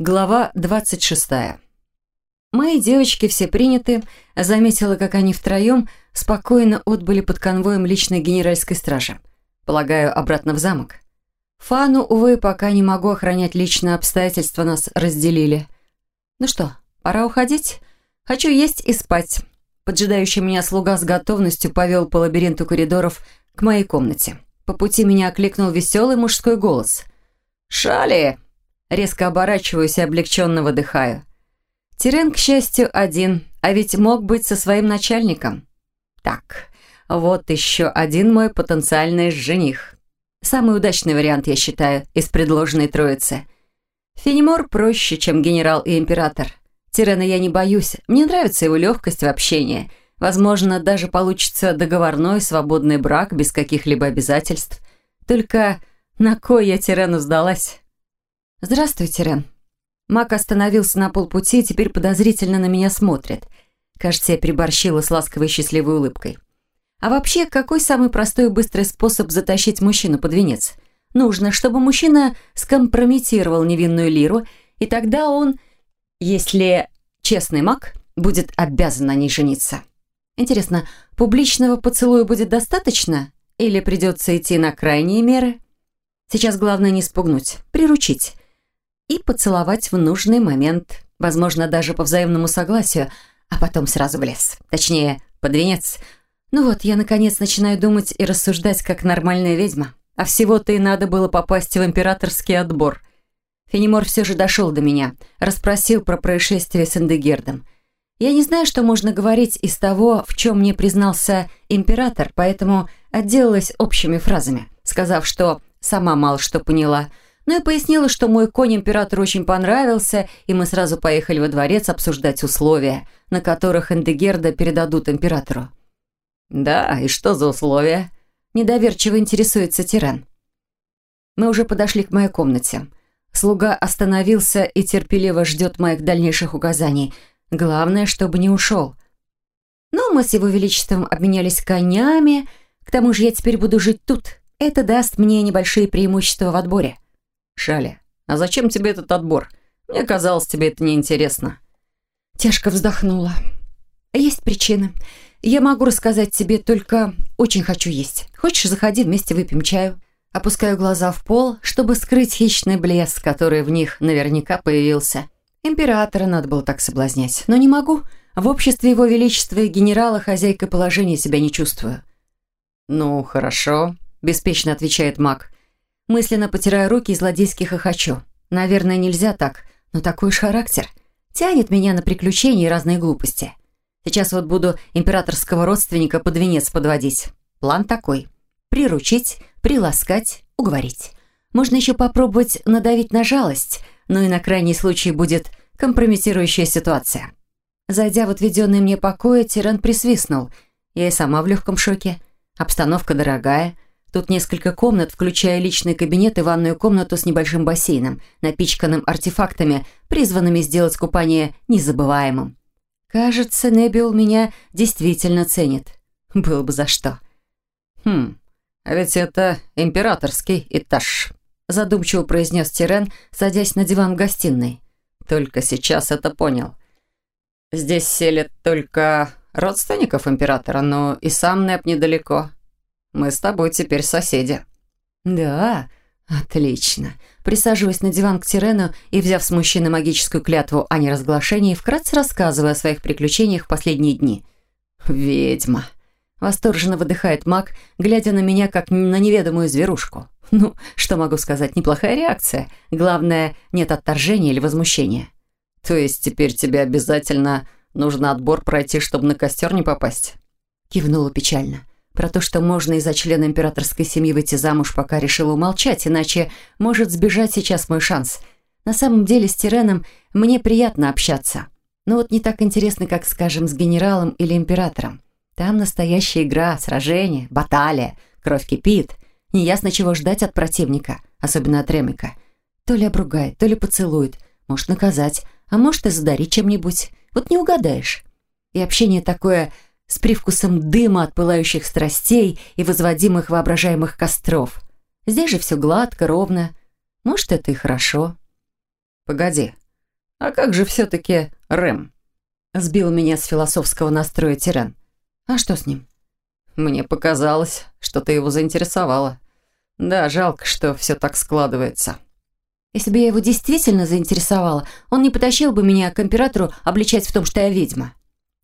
Глава 26. Мои девочки все приняты, заметила, как они втроем спокойно отбыли под конвоем личной генеральской стражи. Полагаю, обратно в замок. Фану, увы, пока не могу охранять личные обстоятельства, нас разделили. Ну что, пора уходить? Хочу есть и спать. Поджидающий меня слуга с готовностью повел по лабиринту коридоров к моей комнате. По пути меня окликнул веселый мужской голос. «Шали!» Резко оборачиваюсь и облегченно выдыхаю. Тирен, к счастью, один, а ведь мог быть со своим начальником. Так, вот еще один мой потенциальный жених. Самый удачный вариант, я считаю, из предложенной троицы. Фенимор проще, чем генерал и император. Тирена я не боюсь, мне нравится его легкость в общении. Возможно, даже получится договорной свободный брак без каких-либо обязательств. Только на кой я Тирену сдалась? «Здравствуй, Тирен». Мак остановился на полпути и теперь подозрительно на меня смотрит. Кажется, я переборщила с ласковой счастливой улыбкой. А вообще, какой самый простой и быстрый способ затащить мужчину под венец? Нужно, чтобы мужчина скомпрометировал невинную лиру, и тогда он, если честный маг, будет обязан на ней жениться. Интересно, публичного поцелуя будет достаточно? Или придется идти на крайние меры? Сейчас главное не спугнуть, приручить и поцеловать в нужный момент, возможно, даже по взаимному согласию, а потом сразу в лес. Точнее, под венец. Ну вот, я наконец начинаю думать и рассуждать как нормальная ведьма. А всего-то и надо было попасть в императорский отбор. Фенимор все же дошел до меня, расспросил про происшествие с Эндегердом. Я не знаю, что можно говорить из того, в чем мне признался император, поэтому отделалась общими фразами, сказав, что сама мало что поняла – но ну и пояснила, что мой конь императору очень понравился, и мы сразу поехали во дворец обсуждать условия, на которых Эндегерда передадут императору. «Да, и что за условия?» Недоверчиво интересуется тиран. Мы уже подошли к моей комнате. Слуга остановился и терпеливо ждет моих дальнейших указаний. Главное, чтобы не ушел. Ну, мы с его величеством обменялись конями. К тому же я теперь буду жить тут. Это даст мне небольшие преимущества в отборе. «Шали, а зачем тебе этот отбор? Мне казалось, тебе это неинтересно». Тяжко вздохнула. «Есть причины. Я могу рассказать тебе, только очень хочу есть. Хочешь, заходи, вместе выпьем чаю?» Опускаю глаза в пол, чтобы скрыть хищный блеск, который в них наверняка появился. Императора надо было так соблазнять. Но не могу. В обществе его величества и генерала хозяйкой положения себя не чувствую. «Ну, хорошо», – беспечно отвечает маг. Мысленно потираю руки и злодейски хохочу. Наверное, нельзя так, но такой уж характер. Тянет меня на приключения и разные глупости. Сейчас вот буду императорского родственника под венец подводить. План такой. Приручить, приласкать, уговорить. Можно еще попробовать надавить на жалость, но и на крайний случай будет компрометирующая ситуация. Зайдя в отведенные мне покои, тиран присвистнул. Я и сама в легком шоке. Обстановка дорогая – Тут несколько комнат, включая личный кабинет и ванную комнату с небольшим бассейном, напичканным артефактами, призванными сделать купание незабываемым. Кажется, Небиул меня действительно ценит. Было бы за что. «Хм, а ведь это императорский этаж», задумчиво произнес Тирен, садясь на диван в гостиной. «Только сейчас это понял. Здесь селят только родственников императора, но и сам Неб недалеко. Мы с тобой теперь соседи». «Да, отлично». Присаживаясь на диван к Тирену и взяв с мужчины магическую клятву о неразглашении, вкратце рассказывая о своих приключениях в последние дни. «Ведьма!» Восторженно выдыхает маг, глядя на меня, как на неведомую зверушку. Ну, что могу сказать, неплохая реакция. Главное, нет отторжения или возмущения. То есть теперь тебе обязательно нужно отбор пройти, чтобы на костер не попасть? Кивнула печально. Про то, что можно из-за члена императорской семьи выйти замуж, пока решила умолчать, иначе может сбежать сейчас мой шанс. На самом деле с Тиреном мне приятно общаться. Но вот не так интересно, как, скажем, с генералом или императором. Там настоящая игра, сражение, баталия, кровь кипит. Неясно, чего ждать от противника, особенно от Ремика. То ли обругает, то ли поцелует, может наказать, а может и задарить чем-нибудь. Вот не угадаешь. И общение такое с привкусом дыма от пылающих страстей и возводимых воображаемых костров. Здесь же все гладко, ровно. Может, это и хорошо. Погоди, «А как же все-таки Рэм?» Сбил меня с философского настроя тиран. «А что с ним?» «Мне показалось, что ты его заинтересовала. Да, жалко, что все так складывается». «Если бы я его действительно заинтересовала, он не потащил бы меня к императору обличать в том, что я ведьма».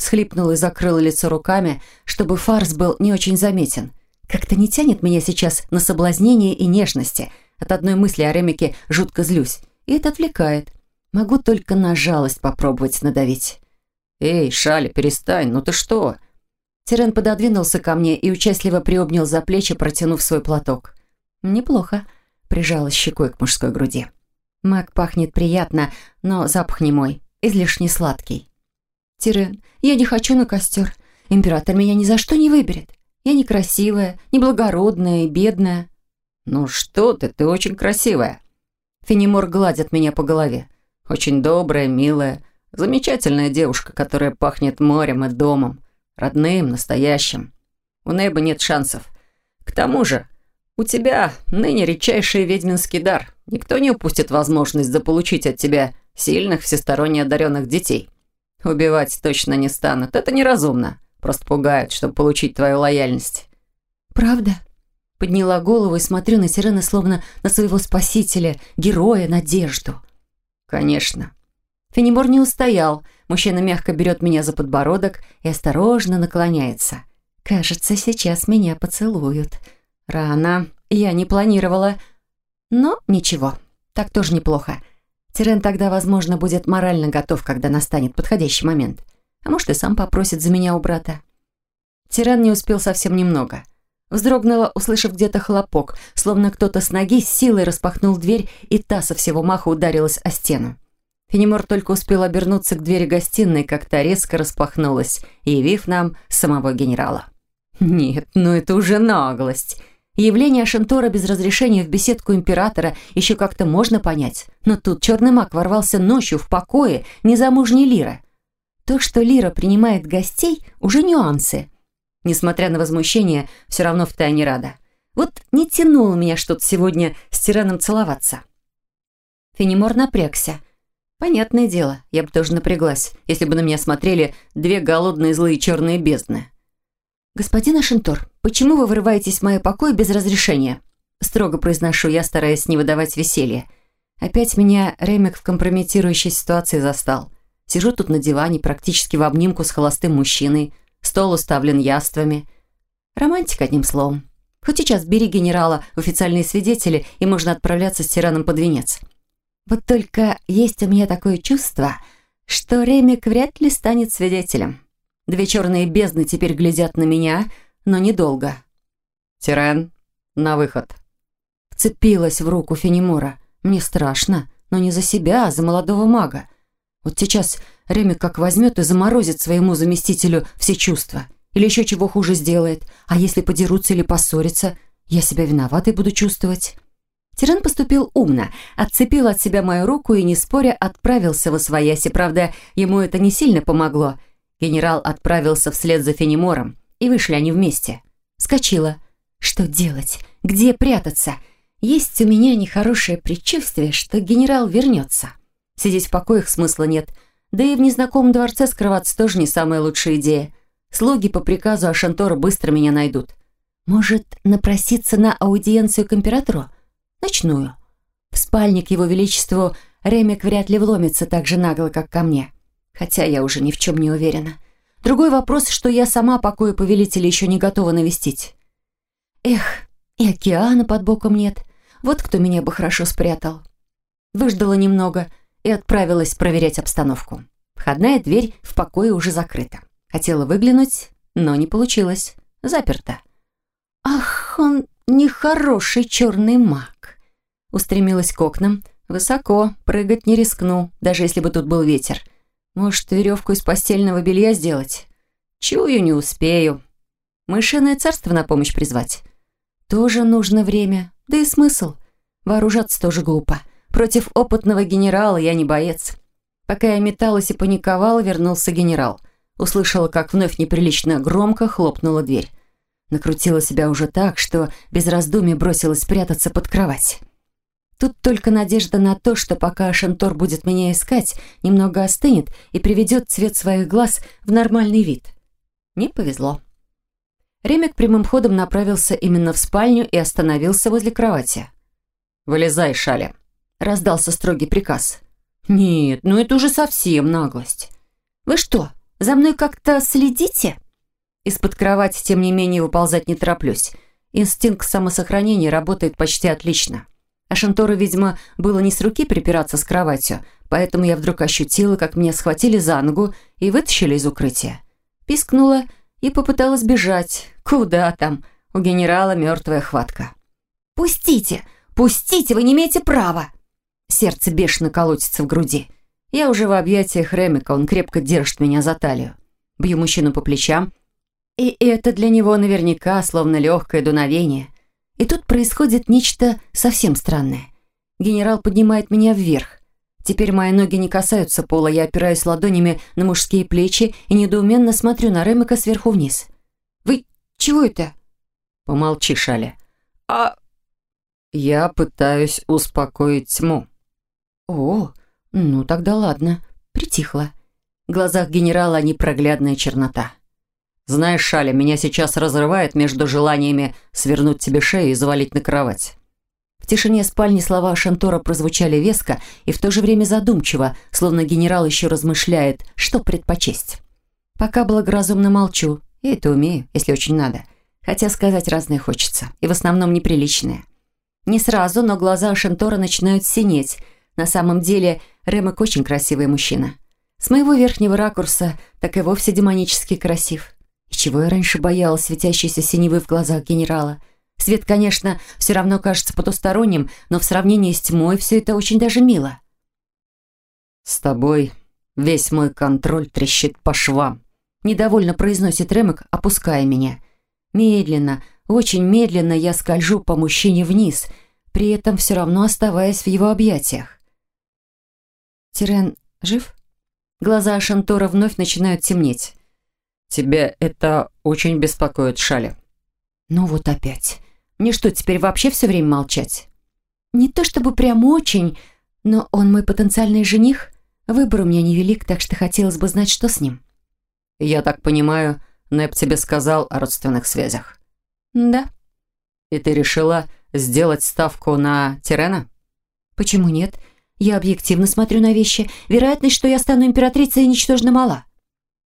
Схлипнула и закрыла лицо руками, чтобы фарс был не очень заметен. Как-то не тянет меня сейчас на соблазнение и нежности. От одной мысли о Ремике жутко злюсь. И это отвлекает. Могу только на жалость попробовать надавить. «Эй, Шаля, перестань, ну ты что?» Тирен пододвинулся ко мне и участливо приобнял за плечи, протянув свой платок. «Неплохо», — прижалась щекой к мужской груди. Мак пахнет приятно, но запах не мой, излишне сладкий. «Тирен, я не хочу на костер. Император меня ни за что не выберет. Я некрасивая, неблагородная и бедная». «Ну что ты, ты очень красивая». Фенимор гладит меня по голове. «Очень добрая, милая, замечательная девушка, которая пахнет морем и домом, родным, настоящим. У Неба нет шансов. К тому же, у тебя ныне редчайший ведьминский дар. Никто не упустит возможность заполучить от тебя сильных, всесторонне одаренных детей. Убивать точно не станут, это неразумно. Просто пугают, чтобы получить твою лояльность». «Правда?» Подняла голову и смотрю на Сирена словно на своего спасителя, героя, надежду. «Конечно». Фенибор не устоял. Мужчина мягко берет меня за подбородок и осторожно наклоняется. «Кажется, сейчас меня поцелуют. Рано. Я не планировала. Но ничего. Так тоже неплохо. Тирен тогда, возможно, будет морально готов, когда настанет подходящий момент. А может, и сам попросит за меня у брата. Тиран не успел совсем немного. Вздрогнула, услышав где-то хлопок, словно кто-то с ноги с силой распахнул дверь, и та со всего маха ударилась о стену. Фенимор только успел обернуться к двери гостиной, как та резко распахнулась, явив нам самого генерала. Нет, ну это уже наглость. Явление Ашентора без разрешения в беседку императора еще как-то можно понять. Но тут черный маг ворвался ночью в покое незамужней Лиры. То, что Лира принимает гостей, уже нюансы. Несмотря на возмущение, все равно втайне рада. Вот не тянуло меня что-то сегодня с тираном целоваться. Фенимор напрягся. Понятное дело, я бы тоже напряглась, если бы на меня смотрели две голодные злые черные бездны. «Господин Ашентор, почему вы вырываетесь в мои покои без разрешения?» Строго произношу я, стараясь не выдавать веселья. Опять меня Ремик в компрометирующей ситуации застал. Сижу тут на диване, практически в обнимку с холостым мужчиной. Стол уставлен яствами. Романтика, одним словом. Хоть сейчас бери генерала официальные свидетели, и можно отправляться с тираном под венец. Вот только есть у меня такое чувство, что Ремик вряд ли станет свидетелем. Две черные бездны теперь глядят на меня, но недолго. «Тирен, на выход». Вцепилась в руку Фенимора. Мне страшно, но не за себя, а за молодого мага. Вот сейчас Реми как возьмет и заморозит своему заместителю все чувства. Или еще чего хуже сделает. А если подерутся или поссорятся, я себя виноватой буду чувствовать. Тиран поступил умно, отцепил от себя мою руку и, не споря, отправился в освояси. Правда, ему это не сильно помогло. Генерал отправился вслед за Фенимором, и вышли они вместе. Скочила. Что делать? Где прятаться? Есть у меня нехорошее предчувствие, что генерал вернется. Сидеть в покоях смысла нет. Да и в незнакомом дворце скрываться тоже не самая лучшая идея. Слуги по приказу Ашантора быстро меня найдут. Может, напроситься на аудиенцию к императору? Ночную. В спальник его величеству Ремик вряд ли вломится так же нагло, как ко мне. Хотя я уже ни в чем не уверена. Другой вопрос, что я сама покоя повелителя еще не готова навестить. Эх, и океана под боком нет. Вот кто меня бы хорошо спрятал. Выждала немного и отправилась проверять обстановку. Входная дверь в покое уже закрыта. Хотела выглянуть, но не получилось. Заперта. Ах, он нехороший черный маг. Устремилась к окнам. Высоко, прыгать не рискну, даже если бы тут был ветер. Может, веревку из постельного белья сделать? Чую, не успею. Мышиное царство на помощь призвать. Тоже нужно время. Да и смысл. Вооружаться тоже глупо. Против опытного генерала я не боец. Пока я металась и паниковала, вернулся генерал. Услышала, как вновь неприлично громко хлопнула дверь. Накрутила себя уже так, что без раздумий бросилась прятаться под кровать. Тут только надежда на то, что пока Шантор будет меня искать, немного остынет и приведет цвет своих глаз в нормальный вид. Не повезло. Ремик прямым ходом направился именно в спальню и остановился возле кровати. «Вылезай, Шаля», — раздался строгий приказ. «Нет, ну это уже совсем наглость. Вы что, за мной как-то следите?» Из-под кровати, тем не менее, выползать не тороплюсь. Инстинкт самосохранения работает почти отлично. А Шантору, видимо, было не с руки припираться с кроватью, поэтому я вдруг ощутила, как меня схватили за ногу и вытащили из укрытия. Пискнула и попыталась бежать. Куда там? У генерала мертвая хватка. «Пустите! Пустите! Вы не имеете права!» Сердце бешено колотится в груди. Я уже в объятиях Ремика, он крепко держит меня за талию. Бью мужчину по плечам, и это для него наверняка словно легкое дуновение – и тут происходит нечто совсем странное. Генерал поднимает меня вверх. Теперь мои ноги не касаются пола, я опираюсь ладонями на мужские плечи и недоуменно смотрю на Ремика сверху вниз. «Вы чего это?» «Помолчи, Шаля». «А...» «Я пытаюсь успокоить тьму». «О, ну тогда ладно». Притихла. В глазах генерала непроглядная чернота. Знаешь, Шаля, меня сейчас разрывает между желаниями свернуть тебе шею и завалить на кровать». В тишине спальни слова Шантора прозвучали веско и в то же время задумчиво, словно генерал еще размышляет, что предпочесть. Пока благоразумно молчу, и это умею, если очень надо. Хотя сказать разное хочется, и в основном неприличное. Не сразу, но глаза Шантора начинают синеть. На самом деле, Ремек очень красивый мужчина. С моего верхнего ракурса так и вовсе демонически красив. И чего я раньше боялась светящейся синевы в глазах генерала? Свет, конечно, все равно кажется потусторонним, но в сравнении с тьмой все это очень даже мило. «С тобой весь мой контроль трещит по швам», недовольно произносит Ремек, опуская меня. Медленно, очень медленно я скольжу по мужчине вниз, при этом все равно оставаясь в его объятиях. «Тирен жив?» Глаза Шантора вновь начинают темнеть. Тебя это очень беспокоит, Шали. Ну вот опять. Мне что, теперь вообще все время молчать? Не то чтобы прям очень, но он мой потенциальный жених. Выбор у меня невелик, так что хотелось бы знать, что с ним. Я так понимаю, Нэп тебе сказал о родственных связях? Да. И ты решила сделать ставку на Тирена? Почему нет? Я объективно смотрю на вещи. Вероятность, что я стану императрицей, ничтожно мала.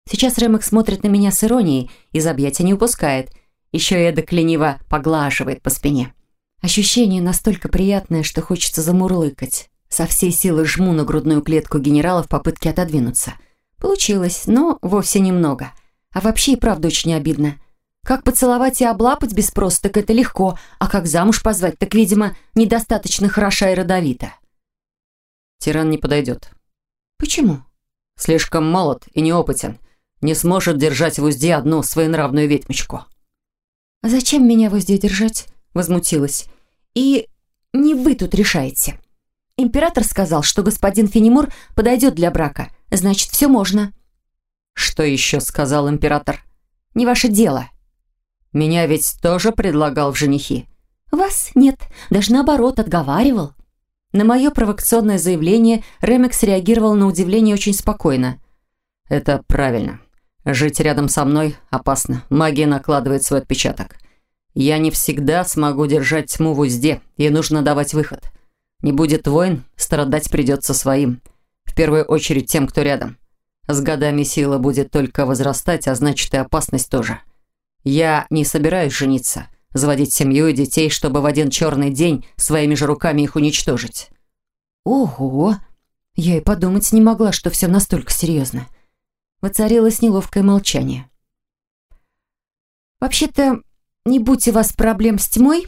Сейчас Ремок смотрит на меня с иронией, из объятия не упускает. Еще и эдак лениво поглаживает по спине. Ощущение настолько приятное, что хочется замурлыкать. Со всей силы жму на грудную клетку генерала в попытке отодвинуться. Получилось, но вовсе немного. А вообще и правда очень обидно. Как поцеловать и облапать без спроса, так это легко, а как замуж позвать, так, видимо, недостаточно хороша и родовита. Тиран не подойдет. Почему? Слишком молод и неопытен не сможет держать в узде одну своенравную ведьмочку». «А зачем меня в узде держать?» – возмутилась. «И не вы тут решаете. Император сказал, что господин Фенимур подойдет для брака. Значит, все можно». «Что еще сказал император?» «Не ваше дело». «Меня ведь тоже предлагал в женихи». «Вас нет, даже наоборот, отговаривал». На мое провокационное заявление Ремекс реагировал на удивление очень спокойно. «Это правильно. Жить рядом со мной опасно. Магия накладывает свой отпечаток. Я не всегда смогу держать тьму в узде, ей нужно давать выход. Не будет войн, страдать придется своим. В первую очередь тем, кто рядом. С годами сила будет только возрастать, а значит и опасность тоже. Я не собираюсь жениться, заводить семью и детей, чтобы в один черный день своими же руками их уничтожить. Ого! Я и подумать не могла, что все настолько серьезно. Воцарилось неловкое молчание. «Вообще-то, не будьте у вас проблем с тьмой,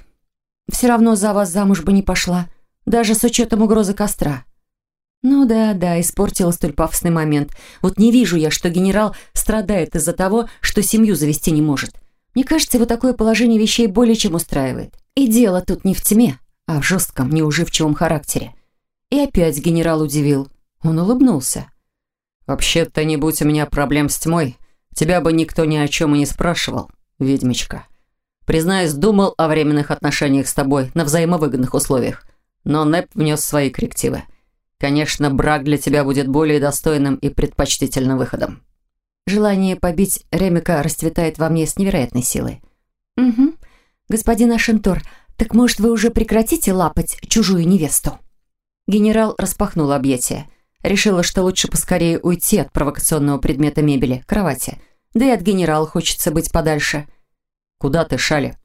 все равно за вас замуж бы не пошла, даже с учетом угрозы костра». «Ну да, да, испортила столь пафосный момент. Вот не вижу я, что генерал страдает из-за того, что семью завести не может. Мне кажется, его такое положение вещей более чем устраивает. И дело тут не в тьме, а в жестком, неуживчивом характере». И опять генерал удивил. Он улыбнулся. «Вообще-то, не будь у меня проблем с тьмой, тебя бы никто ни о чем и не спрашивал, ведьмичка. Признаюсь, думал о временных отношениях с тобой на взаимовыгодных условиях. но Нэп внес свои коррективы. Конечно, брак для тебя будет более достойным и предпочтительным выходом. Желание побить Ремика расцветает во мне с невероятной силой. «Угу. Господин Ашентор, так может вы уже прекратите лапать чужую невесту?» Генерал распахнул объятия. Решила, что лучше поскорее уйти от провокационного предмета мебели, кровати. Да и от генерала хочется быть подальше. «Куда ты, Шали?»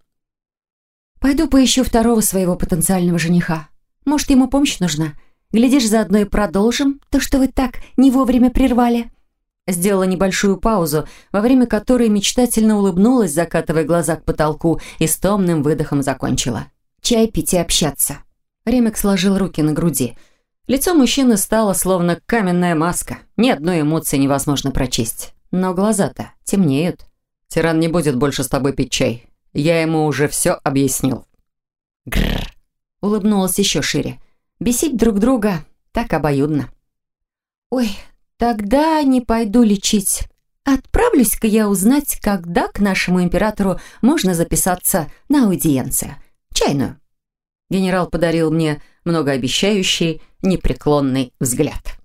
«Пойду поищу второго своего потенциального жениха. Может, ему помощь нужна? Глядишь, заодно и продолжим то, что вы так не вовремя прервали». Сделала небольшую паузу, во время которой мечтательно улыбнулась, закатывая глаза к потолку, и с томным выдохом закончила. «Чай пить и общаться». Ремик сложил руки на груди – Лицо мужчины стало словно каменная маска. Ни одной эмоции невозможно прочесть. Но глаза-то темнеют. «Тиран не будет больше с тобой пить чай. Я ему уже все объяснил». Гррр. Улыбнулась еще шире. Бесить друг друга так обоюдно. «Ой, тогда не пойду лечить. Отправлюсь-ка я узнать, когда к нашему императору можно записаться на аудиенцию. Чайную». Генерал подарил мне многообещающий, непреклонный взгляд.